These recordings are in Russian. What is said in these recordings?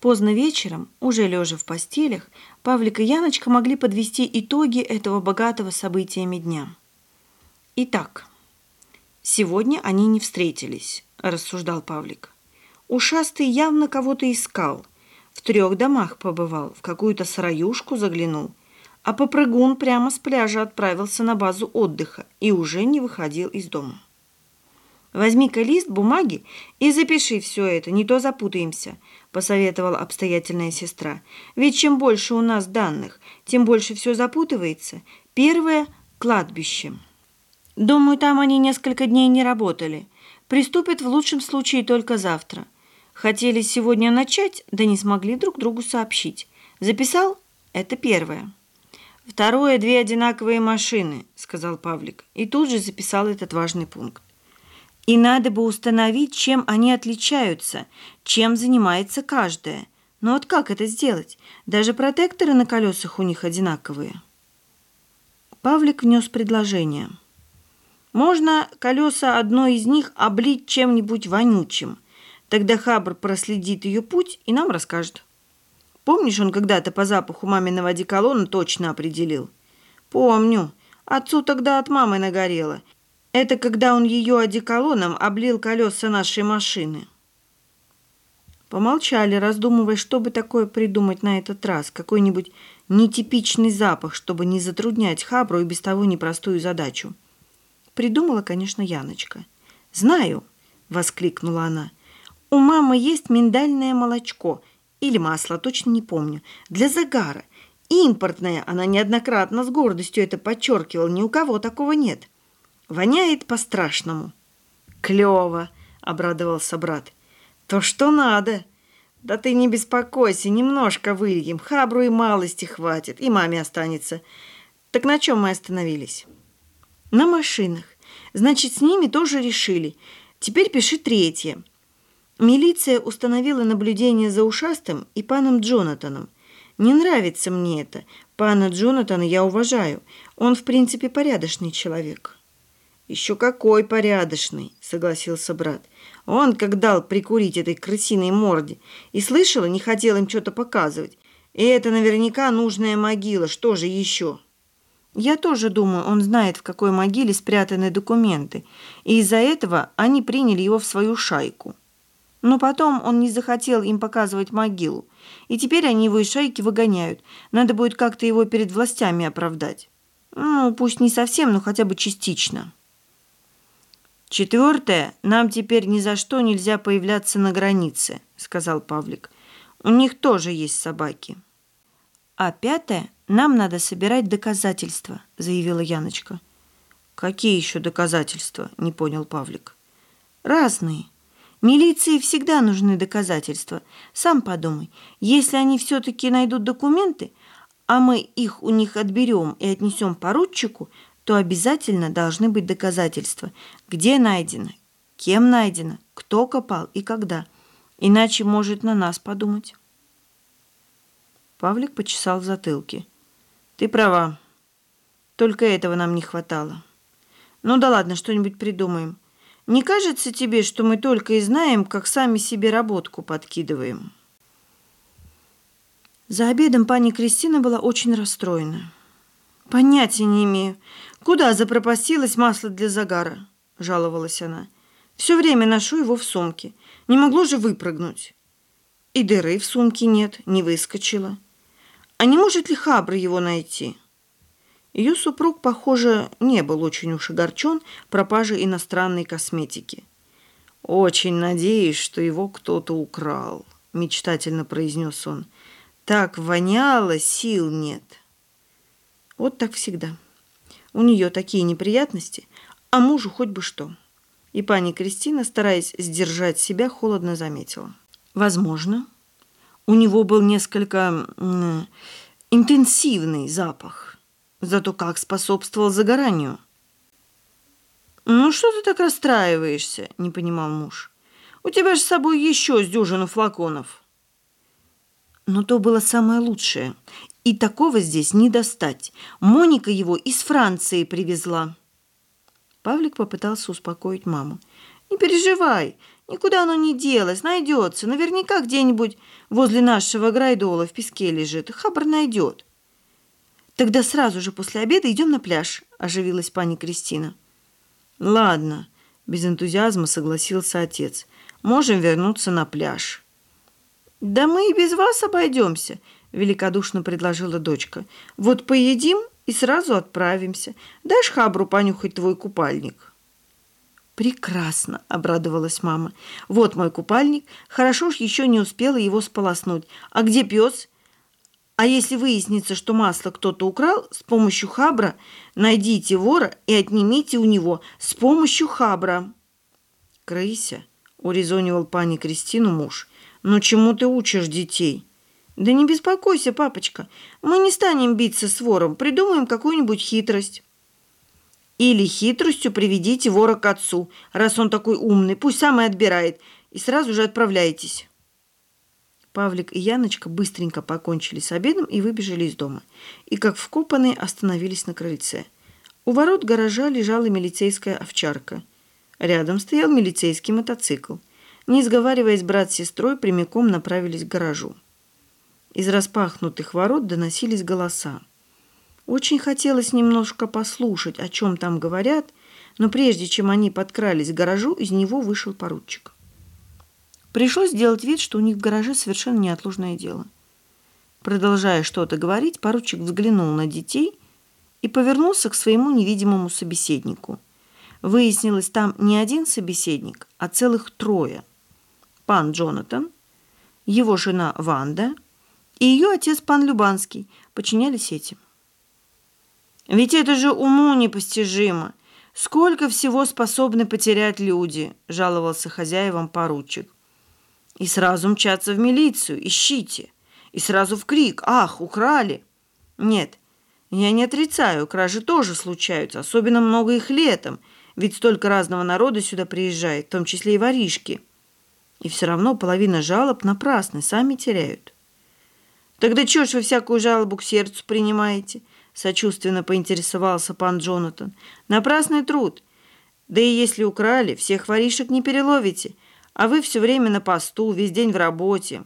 Поздно вечером, уже лежа в постелях, Павлик и Яночка могли подвести итоги этого богатого событиями дня. Итак, сегодня они не встретились, рассуждал Павлик. Ушастый явно кого-то искал, в трех домах побывал, в какую-то сыроюшку заглянул, а попрыгун прямо с пляжа отправился на базу отдыха и уже не выходил из дома. «Возьми-ка лист бумаги и запиши все это, не то запутаемся», – посоветовала обстоятельная сестра. «Ведь чем больше у нас данных, тем больше все запутывается. Первое – кладбище. Думаю, там они несколько дней не работали. Приступят в лучшем случае только завтра. Хотели сегодня начать, да не смогли друг другу сообщить. Записал? Это первое». «Второе – две одинаковые машины», – сказал Павлик, и тут же записал этот важный пункт. И надо бы установить, чем они отличаются, чем занимается каждая. Но вот как это сделать? Даже протекторы на колесах у них одинаковые. Павлик внес предложение. Можно колеса одной из них облить чем-нибудь вонючим. Тогда Хабр проследит ее путь и нам расскажет. Помнишь, он когда-то по запаху маминого одеколона точно определил? Помню. Отцу тогда от мамы нагорело – это когда он ее одеколоном облил колеса нашей машины. Помолчали, раздумывая, что бы такое придумать на этот раз. Какой-нибудь нетипичный запах, чтобы не затруднять Хабру и без того непростую задачу. Придумала, конечно, Яночка. «Знаю!» — воскликнула она. «У мамы есть миндальное молочко или масло, точно не помню, для загара. Импортное, она неоднократно с гордостью это подчеркивала, ни у кого такого нет». Воняет по-страшному. Клево, обрадовался брат. То, что надо. Да ты не беспокойся, немножко выльем. Хабру и малости хватит, и маме останется. Так на чем мы остановились? На машинах. Значит, с ними тоже решили. Теперь пиши третье. Милиция установила наблюдение за ушастым и паном Джонатаном. Не нравится мне это. Пана Джонатана я уважаю. Он, в принципе, порядочный человек. «Еще какой порядочный!» — согласился брат. «Он как дал прикурить этой крысиной морде. И слышала, не хотел им что-то показывать. И это наверняка нужная могила. Что же еще?» «Я тоже думаю, он знает, в какой могиле спрятаны документы. И из-за этого они приняли его в свою шайку. Но потом он не захотел им показывать могилу. И теперь они его из шайки выгоняют. Надо будет как-то его перед властями оправдать. Ну, пусть не совсем, но хотя бы частично». «Четвертое, нам теперь ни за что нельзя появляться на границе», — сказал Павлик. «У них тоже есть собаки». «А пятое, нам надо собирать доказательства», — заявила Яночка. «Какие еще доказательства?» — не понял Павлик. «Разные. Милиции всегда нужны доказательства. Сам подумай, если они все-таки найдут документы, а мы их у них отберем и отнесем поручику, то обязательно должны быть доказательства, где найдено, кем найдено, кто копал и когда. Иначе может на нас подумать. Павлик почесал в затылке. Ты права. Только этого нам не хватало. Ну да ладно, что-нибудь придумаем. Не кажется тебе, что мы только и знаем, как сами себе работку подкидываем? За обедом пани Кристина была очень расстроена. Понятия не имею, куда запропастилось масло для загара, жаловалась она. Все время ношу его в сумке. Не могло же выпрыгнуть. И дыры в сумке нет, не выскочила. А не может ли Хабр его найти? Ее супруг, похоже, не был очень уж огорчен пропажей иностранной косметики. «Очень надеюсь, что его кто-то украл», — мечтательно произнес он. «Так воняло, сил нет». Вот так всегда. У нее такие неприятности, а мужу хоть бы что. И пани Кристина, стараясь сдержать себя, холодно заметила. Возможно, у него был несколько интенсивный запах, зато как способствовал загоранию. «Ну что ты так расстраиваешься?» – не понимал муж. «У тебя же с собой еще с дюжину флаконов». Но то было самое лучшее, и такого здесь не достать. Моника его из Франции привезла. Павлик попытался успокоить маму. «Не переживай, Никуда оно не делось, найдется. Наверняка где-нибудь возле нашего грайдола в песке лежит. Хабр найдет. Тогда сразу же после обеда идем на пляж, оживилась пани Кристина. Ладно, без энтузиазма согласился отец. Можем вернуться на пляж. Да мы и без вас обойдемся, великодушно предложила дочка. Вот поедим и сразу отправимся. Дашь Хабру понюхать твой купальник? «Прекрасно!» – обрадовалась мама. «Вот мой купальник. Хорошо ж еще не успела его сполоснуть. А где пес?» «А если выяснится, что масло кто-то украл, с помощью хабра найдите вора и отнимите у него с помощью хабра». «Крыся!» – урезонивал пани Кристину муж. «Ну чему ты учишь детей?» «Да не беспокойся, папочка. Мы не станем биться с вором. Придумаем какую-нибудь хитрость». Или хитростью приведите вора к отцу, раз он такой умный, пусть сам и отбирает, и сразу же отправляйтесь. Павлик и Яночка быстренько покончили с обедом и выбежали из дома. И, как вкопанные, остановились на крыльце. У ворот гаража лежала милицейская овчарка. Рядом стоял милицейский мотоцикл. Не сговариваясь, брат с сестрой прямиком направились к гаражу. Из распахнутых ворот доносились голоса. Очень хотелось немножко послушать, о чем там говорят, но прежде чем они подкрались к гаражу, из него вышел поручик. Пришлось сделать вид, что у них в гараже совершенно неотложное дело. Продолжая что-то говорить, поручик взглянул на детей и повернулся к своему невидимому собеседнику. Выяснилось, там не один собеседник, а целых трое. Пан Джонатан, его жена Ванда и ее отец пан Любанский подчинялись этим. Ведь это же уму непостижимо. Сколько всего способны потерять люди, жаловался хозяевам поручик. И сразу мчаться в милицию, ищите. И сразу в крик, ах, украли. Нет, я не отрицаю, кражи тоже случаются, особенно много их летом, ведь столько разного народа сюда приезжает, в том числе и воришки. И все равно половина жалоб напрасны, сами теряют. Тогда чего ж вы всякую жалобу к сердцу принимаете? сочувственно поинтересовался пан Джонатан. Напрасный труд. Да и если украли, всех воришек не переловите, а вы все время на посту, весь день в работе.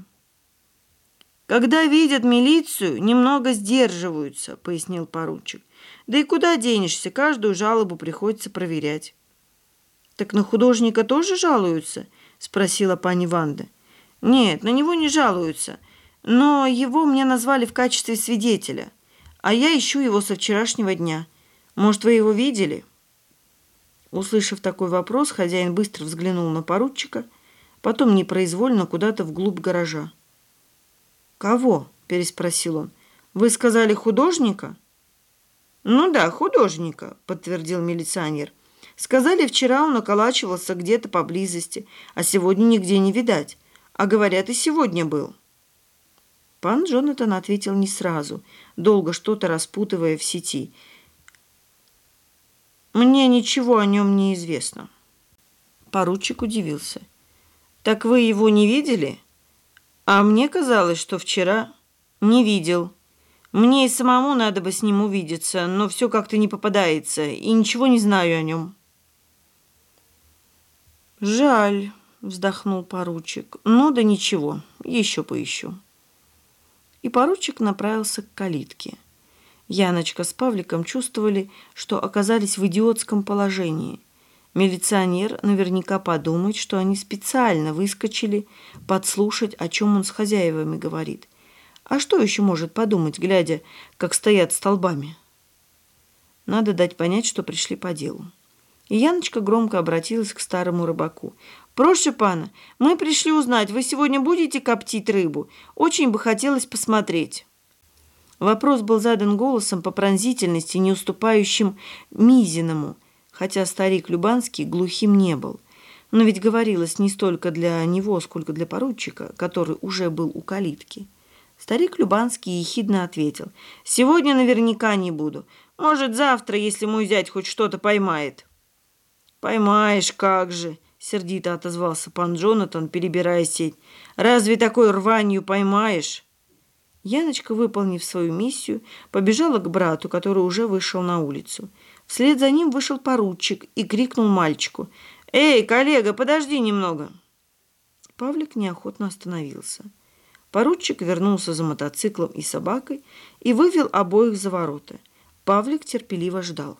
Когда видят милицию, немного сдерживаются, пояснил поручик. Да и куда денешься, каждую жалобу приходится проверять. Так на художника тоже жалуются? спросила пани Ванда. Нет, на него не жалуются, но его мне назвали в качестве свидетеля а я ищу его со вчерашнего дня. Может, вы его видели?» Услышав такой вопрос, хозяин быстро взглянул на поручика, потом непроизвольно куда-то вглубь гаража. «Кого?» – переспросил он. «Вы сказали художника?» «Ну да, художника», – подтвердил милиционер. «Сказали, вчера он околачивался где-то поблизости, а сегодня нигде не видать. А говорят, и сегодня был». Пан Джонатан ответил не сразу, долго что-то распутывая в сети. «Мне ничего о нем не известно». Поручик удивился. «Так вы его не видели?» «А мне казалось, что вчера не видел. Мне и самому надо бы с ним увидеться, но все как-то не попадается, и ничего не знаю о нем». «Жаль», — вздохнул поручик. «Ну да ничего, еще поищу» и поручик направился к калитке. Яночка с Павликом чувствовали, что оказались в идиотском положении. Милиционер наверняка подумает, что они специально выскочили подслушать, о чем он с хозяевами говорит. А что еще может подумать, глядя, как стоят столбами? Надо дать понять, что пришли по делу. И Яночка громко обратилась к старому рыбаку. «Проще, пана, мы пришли узнать, вы сегодня будете коптить рыбу? Очень бы хотелось посмотреть». Вопрос был задан голосом по пронзительности, не уступающим Мизиному, хотя старик Любанский глухим не был. Но ведь говорилось не столько для него, сколько для поручика, который уже был у калитки. Старик Любанский ехидно ответил. «Сегодня наверняка не буду. Может, завтра, если мой зять хоть что-то поймает». «Поймаешь, как же!» — сердито отозвался пан Джонатан, перебирая сеть. «Разве такой рванью поймаешь?» Яночка, выполнив свою миссию, побежала к брату, который уже вышел на улицу. Вслед за ним вышел поручик и крикнул мальчику. «Эй, коллега, подожди немного!» Павлик неохотно остановился. Поручик вернулся за мотоциклом и собакой и вывел обоих за ворота. Павлик терпеливо ждал.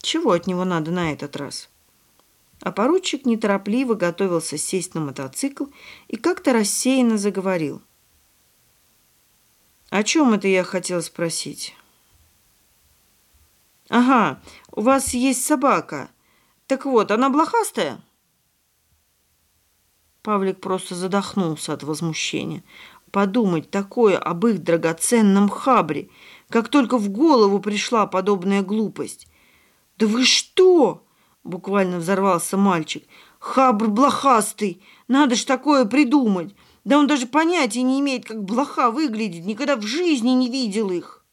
Чего от него надо на этот раз? А поручик неторопливо готовился сесть на мотоцикл и как-то рассеянно заговорил. «О чем это я хотел спросить?» «Ага, у вас есть собака. Так вот, она блохастая?» Павлик просто задохнулся от возмущения подумать такое об их драгоценном хабре, как только в голову пришла подобная глупость. «Да вы что?» – буквально взорвался мальчик. «Хабр блохастый! Надо ж такое придумать! Да он даже понятия не имеет, как блоха выглядит, никогда в жизни не видел их!»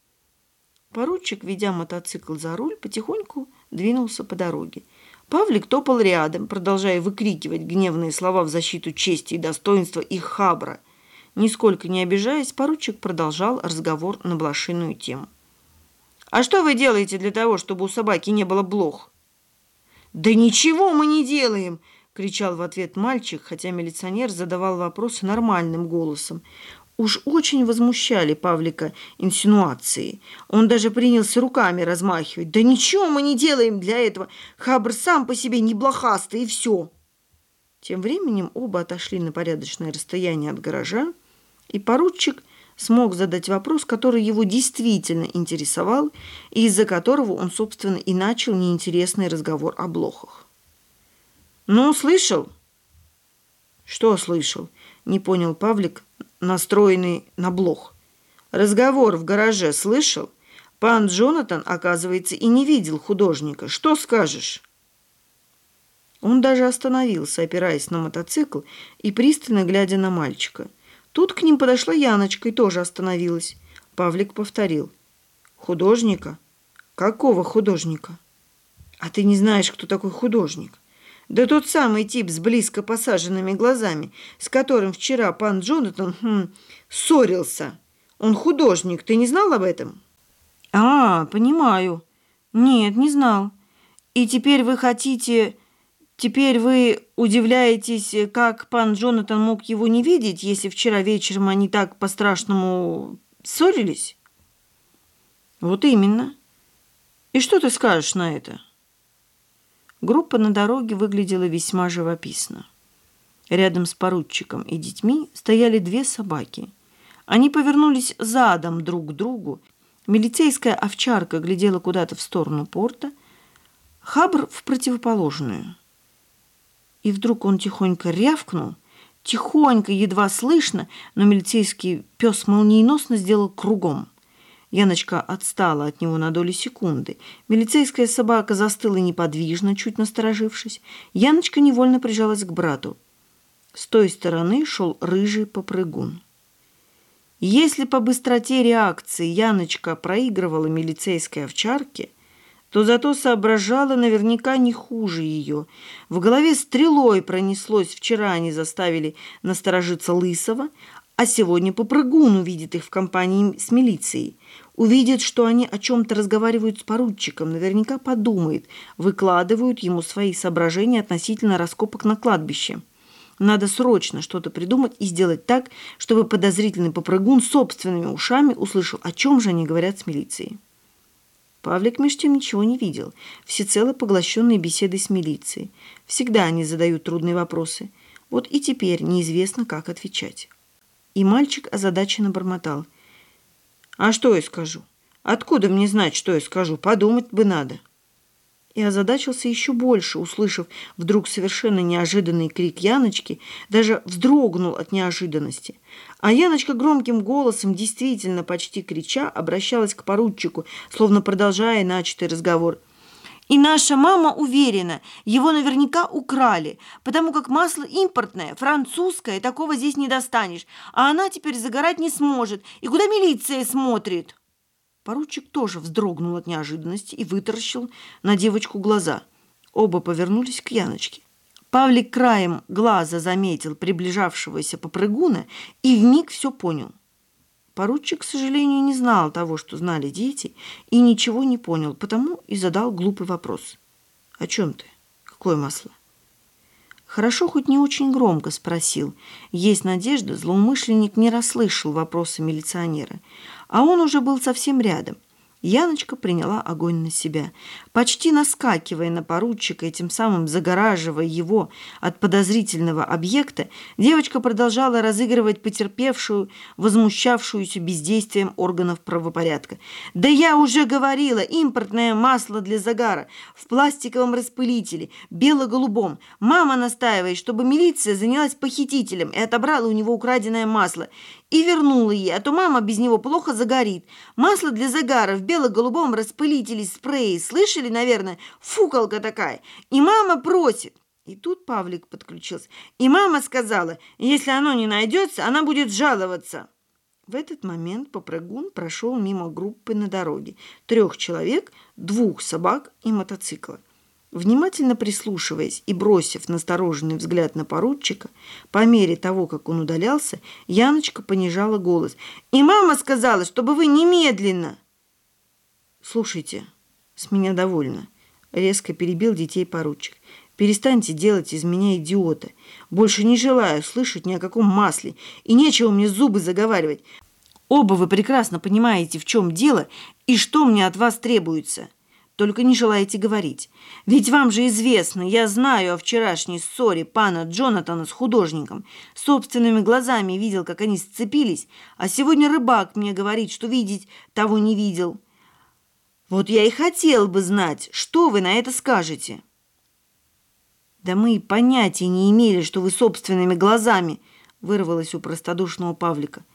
Поручик, ведя мотоцикл за руль, потихоньку двинулся по дороге. Павлик топал рядом, продолжая выкрикивать гневные слова в защиту чести и достоинства их хабра – Нисколько не обижаясь, поручик продолжал разговор на блошиную тему. «А что вы делаете для того, чтобы у собаки не было блох?» «Да ничего мы не делаем!» — кричал в ответ мальчик, хотя милиционер задавал вопросы нормальным голосом. Уж очень возмущали Павлика инсинуации. Он даже принялся руками размахивать. «Да ничего мы не делаем для этого! Хабр сам по себе не блохастый, и все!» Тем временем оба отошли на порядочное расстояние от гаража, и поручик смог задать вопрос, который его действительно интересовал, и из-за которого он, собственно, и начал неинтересный разговор о блохах. «Ну, слышал?» «Что слышал?» – не понял Павлик, настроенный на блох. «Разговор в гараже слышал? Пан Джонатан, оказывается, и не видел художника. Что скажешь?» Он даже остановился, опираясь на мотоцикл и пристально глядя на мальчика – Тут к ним подошла Яночка и тоже остановилась. Павлик повторил. «Художника? Какого художника?» «А ты не знаешь, кто такой художник?» «Да тот самый тип с близко посаженными глазами, с которым вчера пан Джонатан хм, ссорился. Он художник, ты не знал об этом?» «А, понимаю. Нет, не знал. И теперь вы хотите Теперь вы удивляетесь, как пан Джонатан мог его не видеть, если вчера вечером они так по-страшному ссорились? Вот именно. И что ты скажешь на это? Группа на дороге выглядела весьма живописно. Рядом с поручиком и детьми стояли две собаки. Они повернулись задом друг к другу. Милицейская овчарка глядела куда-то в сторону порта, Хабр в противоположную – и вдруг он тихонько рявкнул, тихонько, едва слышно, но милицейский пес молниеносно сделал кругом. Яночка отстала от него на доли секунды. Милицейская собака застыла неподвижно, чуть насторожившись. Яночка невольно прижалась к брату. С той стороны шел рыжий попрыгун. Если по быстроте реакции Яночка проигрывала милицейской овчарке – то зато соображала наверняка не хуже ее. В голове стрелой пронеслось «вчера они заставили насторожиться Лысого, а сегодня попрыгун увидит их в компании с милицией. Увидит, что они о чем-то разговаривают с поручиком, наверняка подумает, выкладывают ему свои соображения относительно раскопок на кладбище. Надо срочно что-то придумать и сделать так, чтобы подозрительный попрыгун собственными ушами услышал, о чем же они говорят с милицией. Павлик меж тем ничего не видел, всецело поглощенный беседой с милицией. Всегда они задают трудные вопросы. Вот и теперь неизвестно, как отвечать. И мальчик озадаченно бормотал. «А что я скажу? Откуда мне знать, что я скажу? Подумать бы надо» и озадачился еще больше, услышав вдруг совершенно неожиданный крик Яночки, даже вздрогнул от неожиданности. А Яночка громким голосом, действительно почти крича, обращалась к поручику, словно продолжая начатый разговор. «И наша мама уверена, его наверняка украли, потому как масло импортное, французское, такого здесь не достанешь, а она теперь загорать не сможет. И куда милиция смотрит?» Поручик тоже вздрогнул от неожиданности и вытаращил на девочку глаза. Оба повернулись к Яночке. Павлик краем глаза заметил приближавшегося попрыгуна и вмиг все понял. Поручик, к сожалению, не знал того, что знали дети, и ничего не понял, потому и задал глупый вопрос. «О чем ты? Какое масло?» Хорошо, хоть не очень громко спросил. Есть надежда, злоумышленник не расслышал вопроса милиционера. А он уже был совсем рядом – Яночка приняла огонь на себя, почти наскакивая на поручика и тем самым загораживая его от подозрительного объекта, девочка продолжала разыгрывать потерпевшую, возмущавшуюся бездействием органов правопорядка. «Да я уже говорила, импортное масло для загара в пластиковом распылителе, бело-голубом. Мама настаивает, чтобы милиция занялась похитителем и отобрала у него украденное масло и вернула ей, а то мама без него плохо загорит. Масло для загара в бело-голубом распылителе спреи. Слышали, наверное? Фукалка такая. И мама просит. И тут Павлик подключился. И мама сказала, если оно не найдется, она будет жаловаться. В этот момент попрыгун прошел мимо группы на дороге. Трех человек, двух собак и мотоцикла. Внимательно прислушиваясь и бросив настороженный взгляд на поручика, по мере того, как он удалялся, Яночка понижала голос. «И мама сказала, чтобы вы немедленно!» «Слушайте, с меня довольно», — резко перебил детей поручик. «Перестаньте делать из меня идиота. Больше не желаю слышать ни о каком масле, и нечего мне зубы заговаривать. Оба вы прекрасно понимаете, в чем дело и что мне от вас требуется» только не желаете говорить. Ведь вам же известно, я знаю о вчерашней ссоре пана Джонатана с художником. Собственными глазами видел, как они сцепились, а сегодня рыбак мне говорит, что видеть того не видел. Вот я и хотел бы знать, что вы на это скажете». «Да мы и понятия не имели, что вы собственными глазами», вырвалось у простодушного Павлика.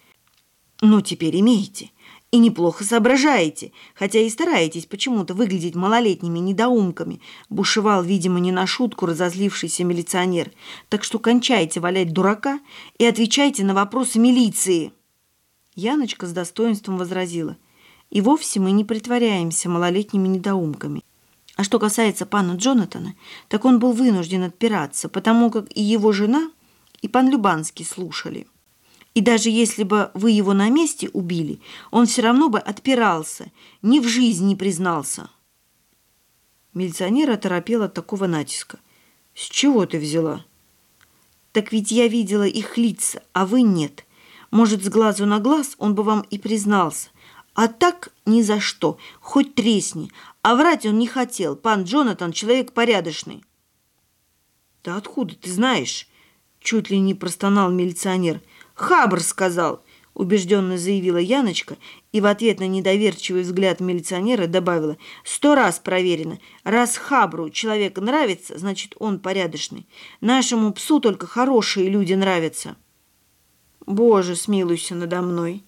«Но теперь имеете и неплохо соображаете, хотя и стараетесь почему-то выглядеть малолетними недоумками», бушевал, видимо, не на шутку разозлившийся милиционер. «Так что кончайте валять дурака и отвечайте на вопросы милиции». Яночка с достоинством возразила. «И вовсе мы не притворяемся малолетними недоумками. А что касается пана Джонатана, так он был вынужден отпираться, потому как и его жена, и пан Любанский слушали». И даже если бы вы его на месте убили, он все равно бы отпирался, ни в жизнь не признался. Милиционер оторопел от такого натиска. «С чего ты взяла?» «Так ведь я видела их лица, а вы нет. Может, с глазу на глаз он бы вам и признался. А так ни за что, хоть тресни. А врать он не хотел. Пан Джонатан человек порядочный». «Да откуда ты знаешь?» Чуть ли не простонал милиционер – «Хабр сказал», – убежденно заявила Яночка и в ответ на недоверчивый взгляд милиционера добавила «Сто раз проверено. Раз Хабру человек нравится, значит, он порядочный. Нашему псу только хорошие люди нравятся». «Боже, смилуйся надо мной», –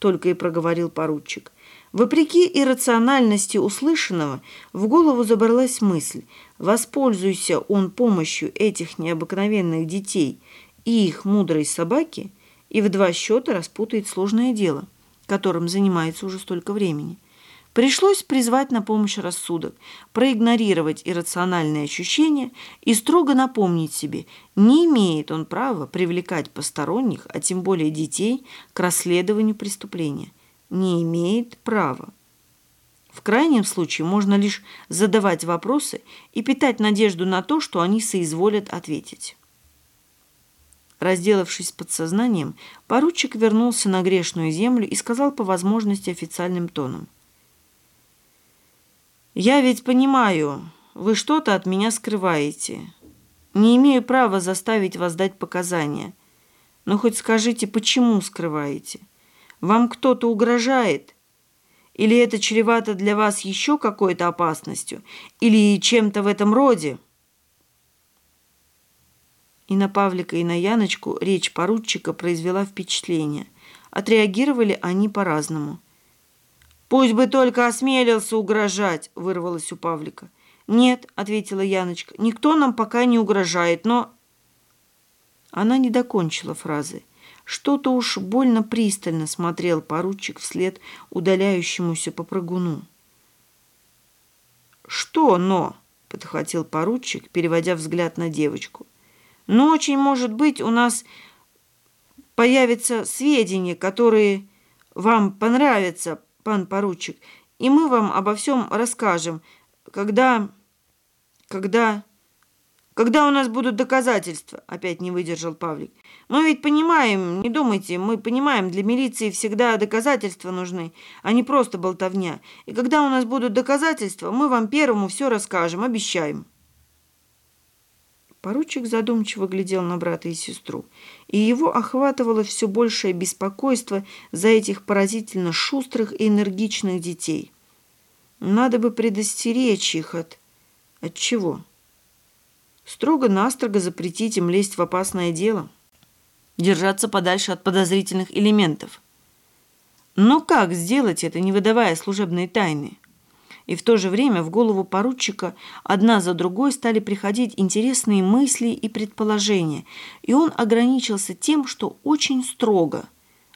только и проговорил поручик. Вопреки иррациональности услышанного, в голову забралась мысль, воспользуйся он помощью этих необыкновенных детей и их мудрой собаки – и в два счета распутает сложное дело, которым занимается уже столько времени. Пришлось призвать на помощь рассудок, проигнорировать иррациональные ощущения и строго напомнить себе, не имеет он права привлекать посторонних, а тем более детей, к расследованию преступления. Не имеет права. В крайнем случае можно лишь задавать вопросы и питать надежду на то, что они соизволят ответить. Разделавшись с подсознанием, поручик вернулся на грешную землю и сказал по возможности официальным тоном. «Я ведь понимаю, вы что-то от меня скрываете. Не имею права заставить вас дать показания. Но хоть скажите, почему скрываете? Вам кто-то угрожает? Или это чревато для вас еще какой-то опасностью? Или чем-то в этом роде?» И на Павлика, и на Яночку речь поручика произвела впечатление. Отреагировали они по-разному. «Пусть бы только осмелился угрожать!» – вырвалось у Павлика. «Нет», – ответила Яночка, – «никто нам пока не угрожает, но...» Она не докончила фразы. Что-то уж больно пристально смотрел поручик вслед удаляющемуся попрыгуну. «Что «но»?» – подхватил поручик, переводя взгляд на девочку. Но очень может быть у нас появятся сведения, которые вам понравятся, пан поручик, и мы вам обо всем расскажем, когда... когда... Когда у нас будут доказательства?» Опять не выдержал Павлик. «Мы ведь понимаем, не думайте, мы понимаем, для милиции всегда доказательства нужны, а не просто болтовня. И когда у нас будут доказательства, мы вам первому все расскажем, обещаем». Поручик задумчиво глядел на брата и сестру, и его охватывало все большее беспокойство за этих поразительно шустрых и энергичных детей. Надо бы предостеречь их от... От чего? Строго-настрого запретить им лезть в опасное дело. Держаться подальше от подозрительных элементов. Но как сделать это, не выдавая служебные тайны? И в то же время в голову поручика одна за другой стали приходить интересные мысли и предположения, и он ограничился тем, что очень строго,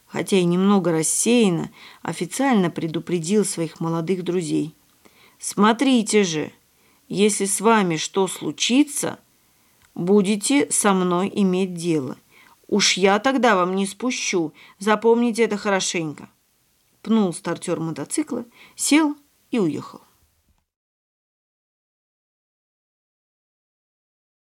хотя и немного рассеянно, официально предупредил своих молодых друзей. «Смотрите же, если с вами что случится, будете со мной иметь дело. Уж я тогда вам не спущу, запомните это хорошенько». Пнул стартер мотоцикла, сел и уехал.